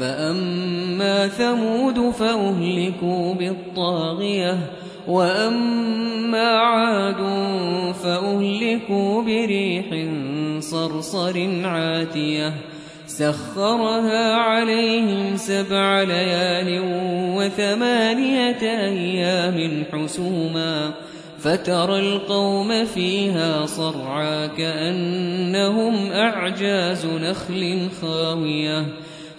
فأما ثمود فأهلكوا بالطاغية وأما عاد فأهلكوا بريح صرصر عاتية سخرها عليهم سبع ليال وثمانية أيام حسوما فترى القوم فيها صرعا كأنهم أعجاز نخل خاوية